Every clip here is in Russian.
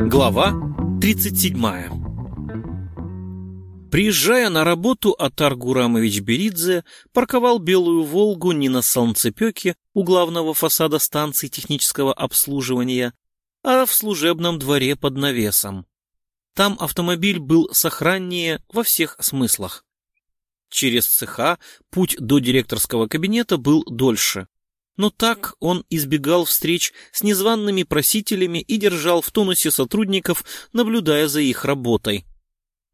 Глава 37 Приезжая на работу, Атар Гурамович Беридзе парковал белую «Волгу» не на солнцепеке у главного фасада станции технического обслуживания, а в служебном дворе под навесом. Там автомобиль был сохраннее во всех смыслах. Через цеха путь до директорского кабинета был дольше. Но так он избегал встреч с незваными просителями и держал в тонусе сотрудников, наблюдая за их работой.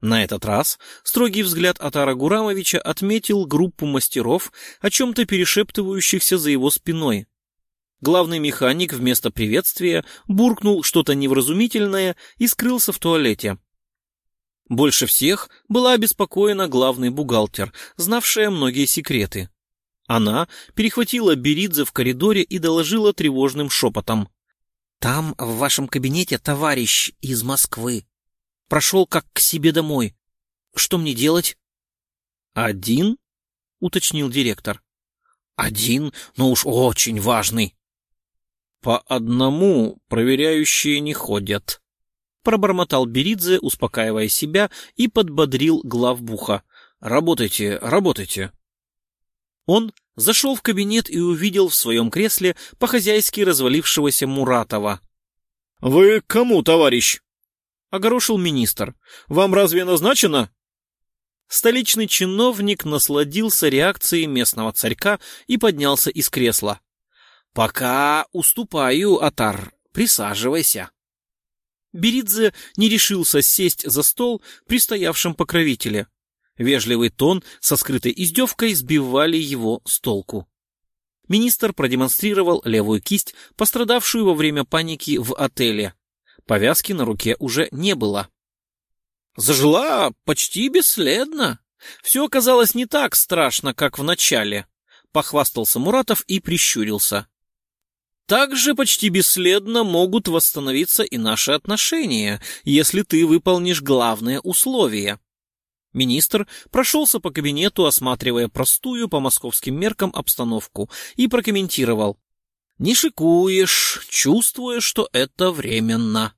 На этот раз строгий взгляд Атара Гурамовича отметил группу мастеров, о чем-то перешептывающихся за его спиной. Главный механик вместо приветствия буркнул что-то невразумительное и скрылся в туалете. Больше всех была обеспокоена главный бухгалтер, знавшая многие секреты. Она перехватила Беридзе в коридоре и доложила тревожным шепотом. «Там, в вашем кабинете, товарищ из Москвы. Прошел как к себе домой. Что мне делать?» «Один?» — уточнил директор. «Один, но уж очень важный». «По одному проверяющие не ходят», — пробормотал Беридзе, успокаивая себя, и подбодрил главбуха. «Работайте, работайте». Он зашел в кабинет и увидел в своем кресле по-хозяйски развалившегося Муратова. «Вы к кому, товарищ?» — огорошил министр. «Вам разве назначено?» Столичный чиновник насладился реакцией местного царька и поднялся из кресла. «Пока уступаю, Атар. Присаживайся». Беридзе не решился сесть за стол при стоявшем покровителе. Вежливый тон со скрытой издевкой сбивали его с толку. Министр продемонстрировал левую кисть, пострадавшую во время паники в отеле. Повязки на руке уже не было. Зажила почти бесследно. Все оказалось не так страшно, как в начале, — похвастался Муратов и прищурился. Также почти бесследно могут восстановиться и наши отношения, если ты выполнишь главное условие. Министр прошелся по кабинету, осматривая простую по московским меркам обстановку, и прокомментировал. «Не шикуешь, чувствуя, что это временно.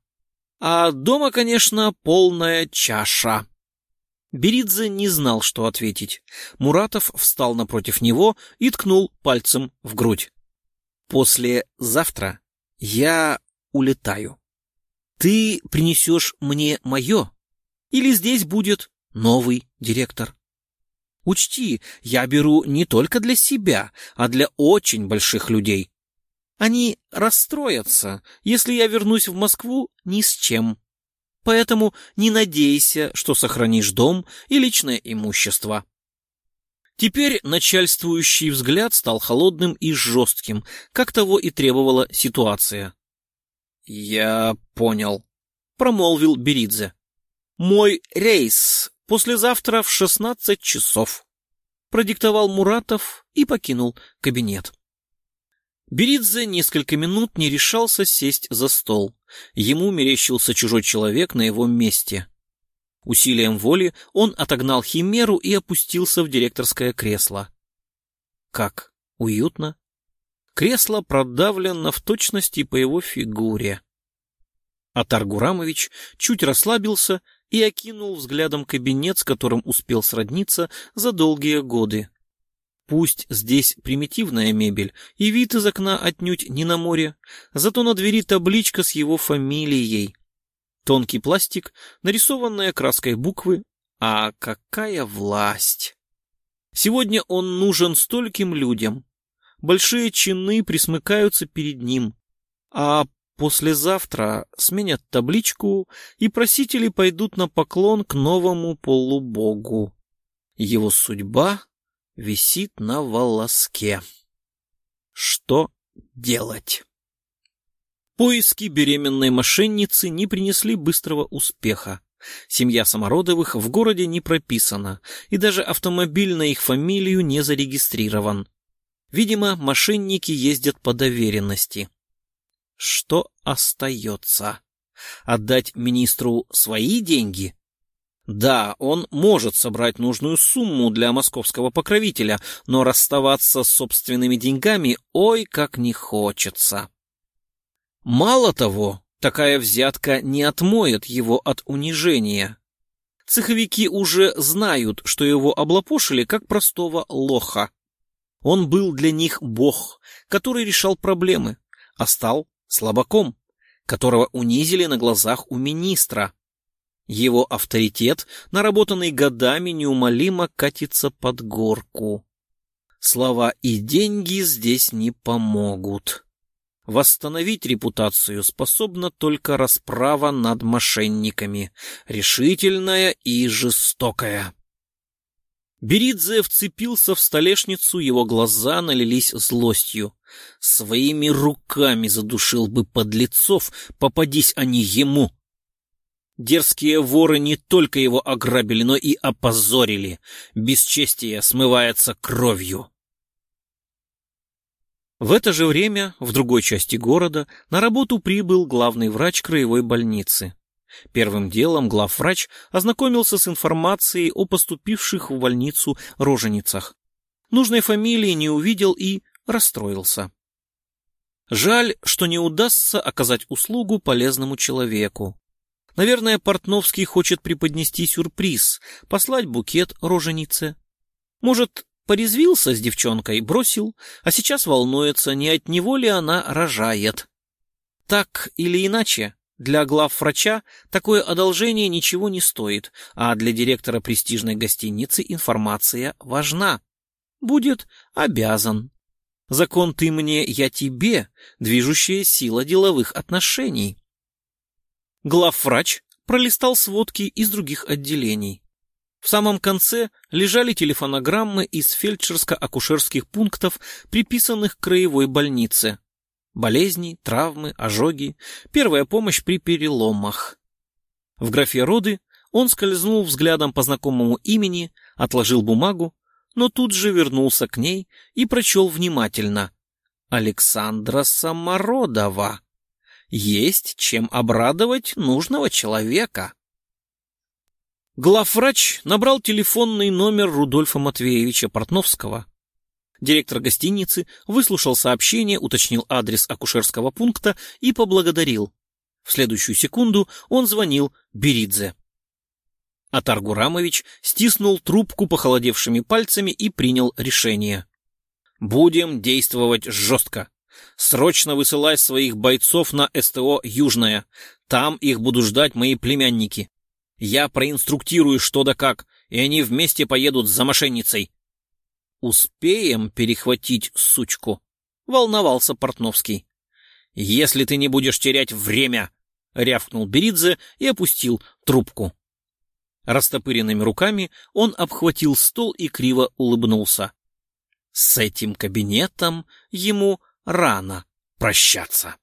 А дома, конечно, полная чаша». Беридзе не знал, что ответить. Муратов встал напротив него и ткнул пальцем в грудь. Послезавтра я улетаю. Ты принесешь мне мое, или здесь будет новый директор. Учти, я беру не только для себя, а для очень больших людей. Они расстроятся, если я вернусь в Москву ни с чем. Поэтому не надейся, что сохранишь дом и личное имущество. Теперь начальствующий взгляд стал холодным и жестким, как того и требовала ситуация. «Я понял», — промолвил Беридзе. «Мой рейс послезавтра в шестнадцать часов», — продиктовал Муратов и покинул кабинет. Беридзе несколько минут не решался сесть за стол. Ему мерещился чужой человек на его месте. Усилием воли он отогнал химеру и опустился в директорское кресло. Как уютно. Кресло продавлено в точности по его фигуре. Атар Гурамович чуть расслабился и окинул взглядом кабинет, с которым успел сродниться за долгие годы. Пусть здесь примитивная мебель, и вид из окна отнюдь не на море, зато на двери табличка с его фамилией. Тонкий пластик, нарисованная краской буквы. А какая власть! Сегодня он нужен стольким людям. Большие чины присмыкаются перед ним. А послезавтра сменят табличку, и просители пойдут на поклон к новому полубогу. Его судьба висит на волоске. Что делать? Поиски беременной мошенницы не принесли быстрого успеха. Семья Самородовых в городе не прописана, и даже автомобиль на их фамилию не зарегистрирован. Видимо, мошенники ездят по доверенности. Что остается? Отдать министру свои деньги? Да, он может собрать нужную сумму для московского покровителя, но расставаться с собственными деньгами ой как не хочется. Мало того, такая взятка не отмоет его от унижения. Цеховики уже знают, что его облапошили как простого лоха. Он был для них бог, который решал проблемы, а стал слабаком, которого унизили на глазах у министра. Его авторитет, наработанный годами, неумолимо катится под горку. Слова и деньги здесь не помогут. Восстановить репутацию способна только расправа над мошенниками, решительная и жестокая. Беридзе вцепился в столешницу, его глаза налились злостью. Своими руками задушил бы подлецов, попадись они ему. Дерзкие воры не только его ограбили, но и опозорили. Бесчестие смывается кровью. В это же время в другой части города на работу прибыл главный врач краевой больницы. Первым делом главврач ознакомился с информацией о поступивших в больницу роженицах. Нужной фамилии не увидел и расстроился. Жаль, что не удастся оказать услугу полезному человеку. Наверное, Портновский хочет преподнести сюрприз, послать букет роженице. Может, порезвился с девчонкой, бросил, а сейчас волнуется, не от него ли она рожает. Так или иначе, для глав врача такое одолжение ничего не стоит, а для директора престижной гостиницы информация важна. Будет обязан. Закон «ты мне, я тебе» — движущая сила деловых отношений. Главврач пролистал сводки из других отделений. В самом конце лежали телефонограммы из фельдшерско-акушерских пунктов, приписанных к краевой больнице. Болезни, травмы, ожоги, первая помощь при переломах. В графе «Роды» он скользнул взглядом по знакомому имени, отложил бумагу, но тут же вернулся к ней и прочел внимательно. «Александра Самородова» есть чем обрадовать нужного человека. Главврач набрал телефонный номер Рудольфа Матвеевича Портновского. Директор гостиницы выслушал сообщение, уточнил адрес акушерского пункта и поблагодарил. В следующую секунду он звонил Беридзе. Атар Гурамович стиснул трубку похолодевшими пальцами и принял решение. «Будем действовать жестко. Срочно высылай своих бойцов на СТО «Южная». Там их будут ждать мои племянники. Я проинструктирую что да как, и они вместе поедут за мошенницей. Успеем перехватить сучку? Волновался Портновский. Если ты не будешь терять время, рявкнул Беридзе и опустил трубку. Растопыренными руками он обхватил стол и криво улыбнулся. С этим кабинетом ему рано прощаться.